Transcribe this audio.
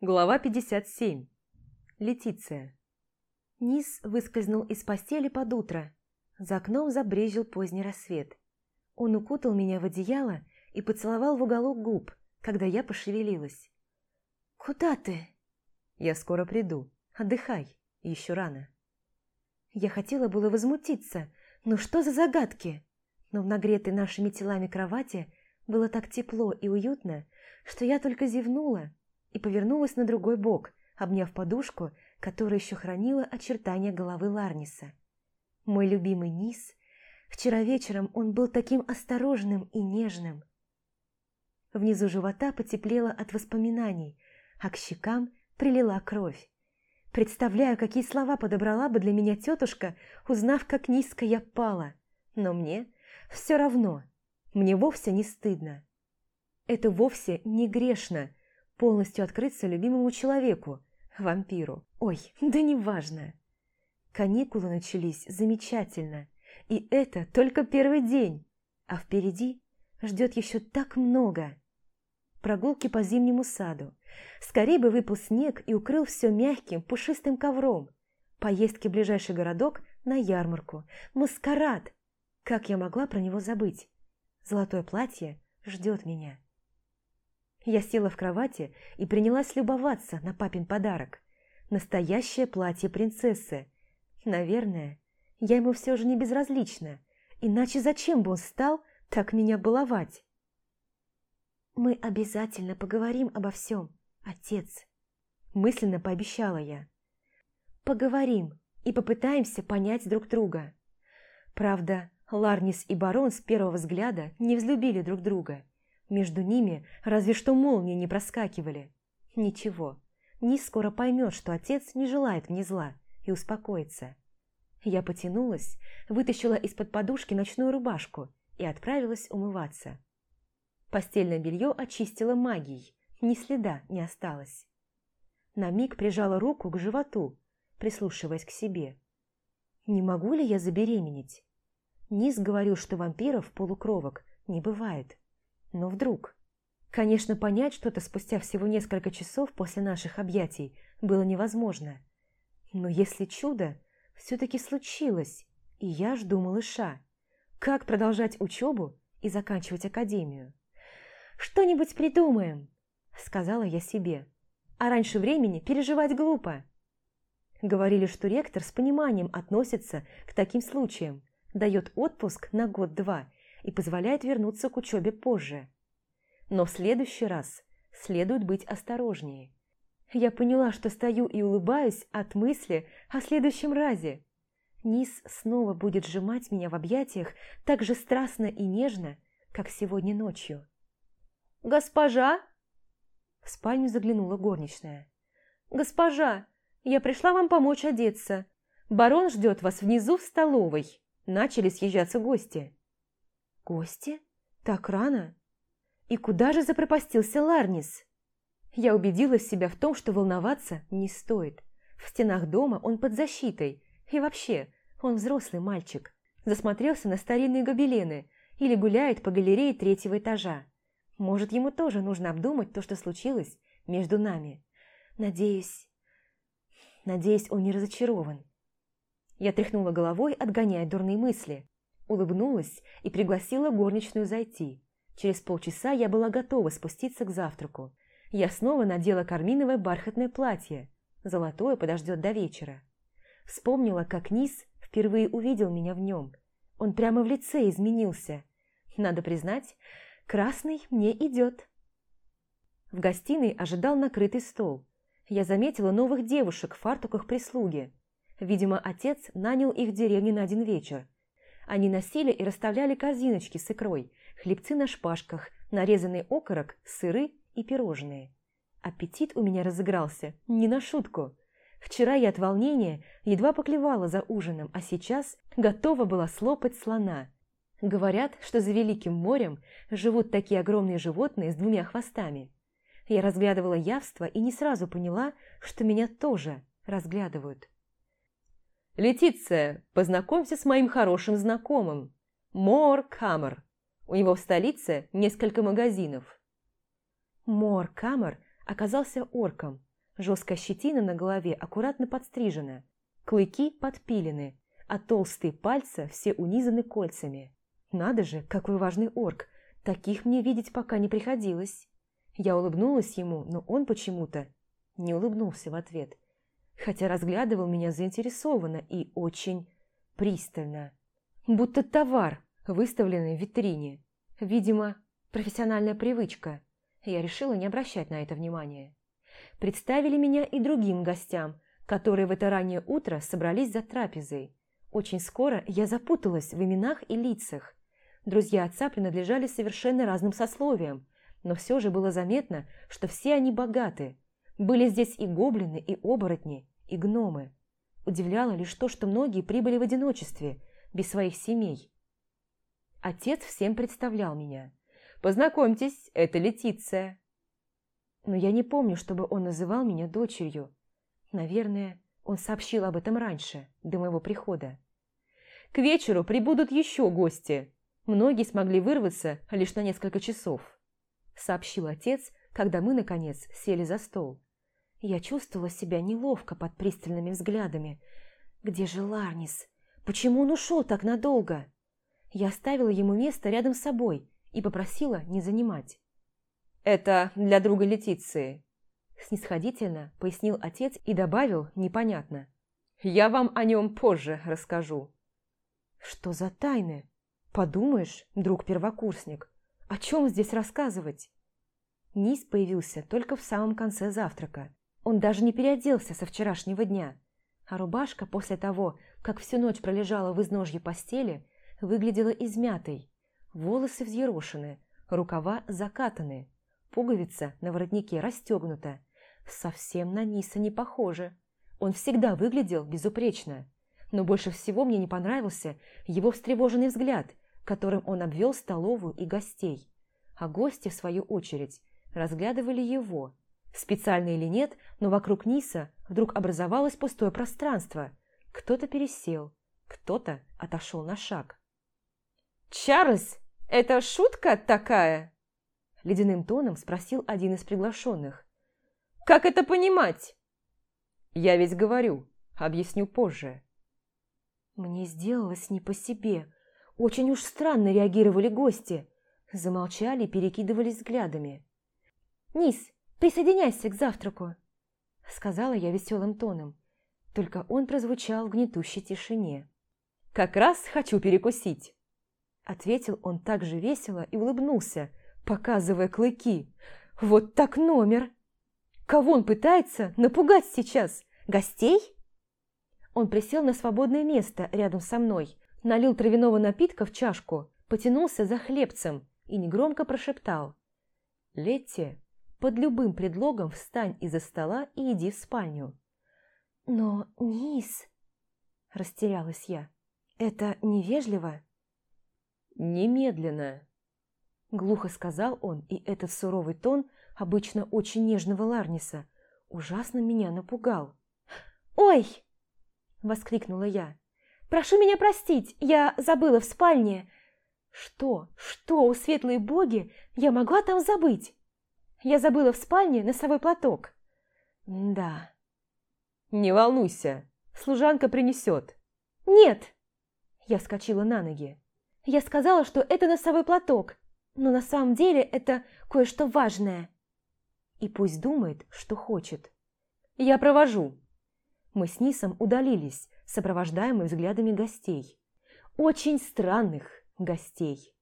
Глава 57. Летиция. Низ выскользнул из постели под утро. За окном забрезжил поздний рассвет. Он укутал меня в одеяло и поцеловал в уголок губ, когда я пошевелилась. «Куда ты?» «Я скоро приду. Отдыхай. Еще рано». Я хотела было возмутиться. Ну что за загадки? Но в нагретой нашими телами кровати было так тепло и уютно, что я только зевнула и повернулась на другой бок, обняв подушку, которая еще хранила очертания головы Ларниса. Мой любимый низ. Вчера вечером он был таким осторожным и нежным. Внизу живота потеплело от воспоминаний, а к щекам прилила кровь. Представляю, какие слова подобрала бы для меня тетушка, узнав, как низко я пала. Но мне все равно, мне вовсе не стыдно. Это вовсе не грешно полностью открыться любимому человеку, вампиру. Ой, да неважно. Каникулы начались замечательно, и это только первый день, а впереди ждет еще так много. Прогулки по зимнему саду. Скорее бы выпал снег и укрыл все мягким, пушистым ковром. Поездки в ближайший городок на ярмарку. Маскарад! Как я могла про него забыть? Золотое платье ждет меня. Я села в кровати и принялась любоваться на папин подарок. Настоящее платье принцессы. Наверное, я ему все же не безразлична, иначе зачем бы он стал так меня баловать? «Мы обязательно поговорим обо всем, отец», – мысленно пообещала я. «Поговорим и попытаемся понять друг друга». Правда, Ларнис и барон с первого взгляда не взлюбили друг друга. Между ними разве что молнии не проскакивали. Ничего, Низ скоро поймет, что отец не желает мне зла, и успокоится. Я потянулась, вытащила из-под подушки ночную рубашку и отправилась умываться. Постельное белье очистила магией, ни следа не осталось. На миг прижала руку к животу, прислушиваясь к себе. Не могу ли я забеременеть? Низ говорил, что вампиров-полукровок не бывает. Но вдруг... Конечно, понять что-то спустя всего несколько часов после наших объятий было невозможно. Но если чудо все-таки случилось, и я жду малыша, как продолжать учебу и заканчивать академию? «Что-нибудь придумаем», — сказала я себе. «А раньше времени переживать глупо». Говорили, что ректор с пониманием относится к таким случаям, дает отпуск на год-два и позволяет вернуться к учебе позже. Но в следующий раз следует быть осторожнее. Я поняла, что стою и улыбаюсь от мысли о следующем разе. Низ снова будет сжимать меня в объятиях так же страстно и нежно, как сегодня ночью. «Госпожа!» В спальню заглянула горничная. «Госпожа, я пришла вам помочь одеться. Барон ждет вас внизу в столовой. Начали съезжаться гости». «Гости? Так рано? И куда же запропастился Ларнис?» Я убедила себя в том, что волноваться не стоит. В стенах дома он под защитой. И вообще, он взрослый мальчик. Засмотрелся на старинные гобелены или гуляет по галерее третьего этажа. Может, ему тоже нужно обдумать то, что случилось между нами. Надеюсь... Надеюсь, он не разочарован. Я тряхнула головой, отгоняя дурные мысли. Улыбнулась и пригласила горничную зайти. Через полчаса я была готова спуститься к завтраку. Я снова надела карминовое бархатное платье. Золотое подождет до вечера. Вспомнила, как Низ впервые увидел меня в нем. Он прямо в лице изменился. Надо признать, Красный мне идет. В гостиной ожидал накрытый стол. Я заметила новых девушек в фартуках прислуги. Видимо, отец нанял их в деревне на один вечер. Они носили и расставляли корзиночки с икрой, хлебцы на шпажках, нарезанный окорок, сыры и пирожные. Аппетит у меня разыгрался, не на шутку. Вчера я от волнения едва поклевала за ужином, а сейчас готова была слопать слона – Говорят, что за Великим морем живут такие огромные животные с двумя хвостами. Я разглядывала явство и не сразу поняла, что меня тоже разглядывают. «Летиция, познакомься с моим хорошим знакомым. Мор Камер. У него в столице несколько магазинов». Мор Камер оказался орком. Жесткая щетина на голове аккуратно подстрижена, клыки подпилены, а толстые пальцы все унизаны кольцами. Надо же, какой важный орк, таких мне видеть пока не приходилось. Я улыбнулась ему, но он почему-то не улыбнулся в ответ, хотя разглядывал меня заинтересованно и очень пристально, будто товар, выставленный в витрине. Видимо, профессиональная привычка. Я решила не обращать на это внимания. Представили меня и другим гостям, которые в это раннее утро собрались за трапезой. Очень скоро я запуталась в именах и лицах. Друзья отца принадлежали совершенно разным сословиям, но все же было заметно, что все они богаты. Были здесь и гоблины, и оборотни, и гномы. Удивляло лишь то, что многие прибыли в одиночестве, без своих семей. Отец всем представлял меня. «Познакомьтесь, это Летиция». Но я не помню, чтобы он называл меня дочерью. Наверное, он сообщил об этом раньше, до моего прихода. «К вечеру прибудут еще гости. Многие смогли вырваться лишь на несколько часов», сообщил отец, когда мы, наконец, сели за стол. Я чувствовала себя неловко под пристальными взглядами. Где же Ларнис? Почему он ушел так надолго? Я оставила ему место рядом с собой и попросила не занимать. «Это для друга Летиции», – снисходительно пояснил отец и добавил непонятно. «Я вам о нем позже расскажу». «Что за тайны? Подумаешь, друг-первокурсник, о чем здесь рассказывать?» Низ появился только в самом конце завтрака. Он даже не переоделся со вчерашнего дня, а рубашка после того, как всю ночь пролежала в изножье постели, выглядела измятой. Волосы взъерошены, рукава закатаны, пуговица на воротнике расстегнута. Совсем на Ниса не похоже. Он всегда выглядел безупречно. Но больше всего мне не понравился его встревоженный взгляд, которым он обвел столовую и гостей. А гости, в свою очередь, разглядывали его – Специально или нет, но вокруг Ниса вдруг образовалось пустое пространство. Кто-то пересел, кто-то отошел на шаг. «Чарльз, это шутка такая?» Ледяным тоном спросил один из приглашенных. «Как это понимать?» «Я ведь говорю, объясню позже». Мне сделалось не по себе. Очень уж странно реагировали гости. Замолчали и перекидывались взглядами. «Низ, «Присоединяйся к завтраку», — сказала я веселым тоном. Только он прозвучал в гнетущей тишине. «Как раз хочу перекусить», — ответил он так же весело и улыбнулся, показывая клыки. «Вот так номер! Кого он пытается напугать сейчас? Гостей?» Он присел на свободное место рядом со мной, налил травяного напитка в чашку, потянулся за хлебцем и негромко прошептал. «Летти, под любым предлогом встань из-за стола и иди в спальню. Но, Низ, растерялась я, это невежливо? Немедленно, глухо сказал он, и этот суровый тон, обычно очень нежного Ларниса, ужасно меня напугал. «Ой!» – воскликнула я. «Прошу меня простить, я забыла в спальне». «Что? Что, у светлые боги, я могла там забыть?» Я забыла в спальне носовой платок. Да. Не волнуйся, служанка принесет. Нет. Я вскочила на ноги. Я сказала, что это носовой платок, но на самом деле это кое-что важное. И пусть думает, что хочет. Я провожу. Мы с Нисом удалились, сопровождаемые взглядами гостей. Очень странных гостей.